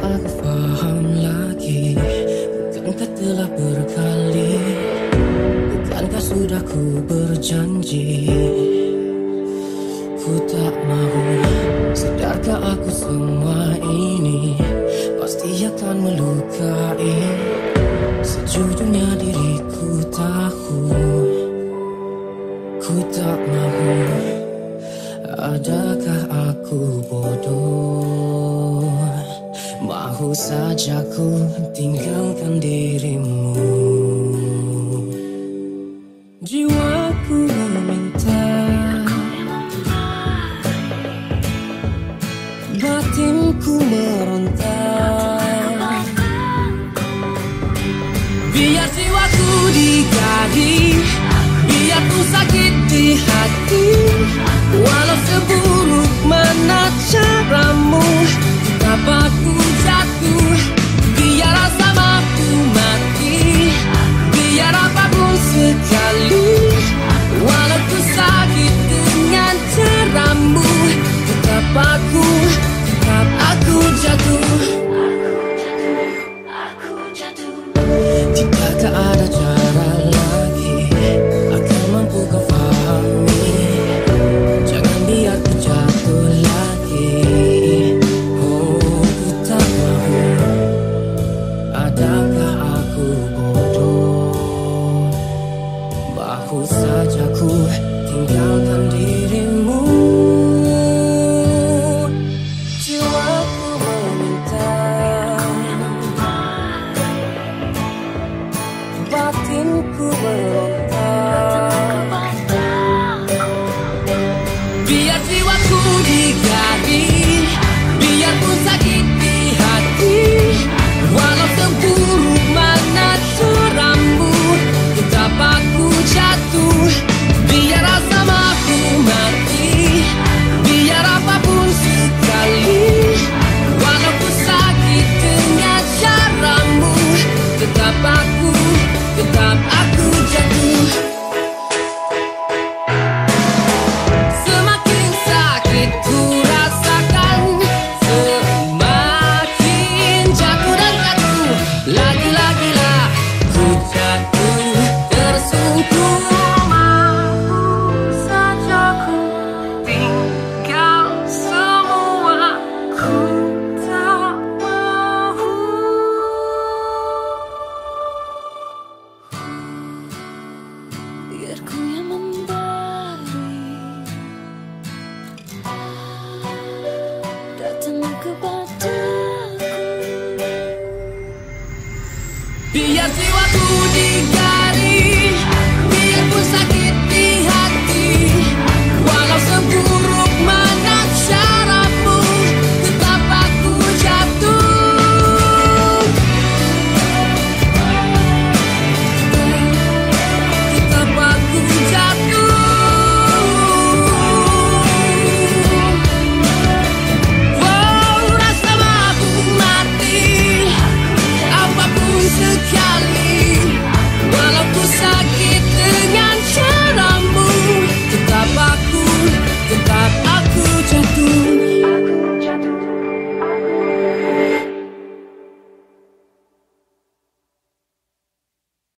aku paham lagi. Bukankah telah berkali. Bukankah sudah ku berjanji? Ku tak mau. Sadarkah aku semua ini? Pasti akan melukai. Sejujurnya diriku tahu Ku tak mau. Adakah aku bodoh? Mampu saja ku tinggalkan dirimu. Jiwaku meminta. Batinku meronta. Biar jiwaku dikadi Biar ku sakit di hati. Ya siwa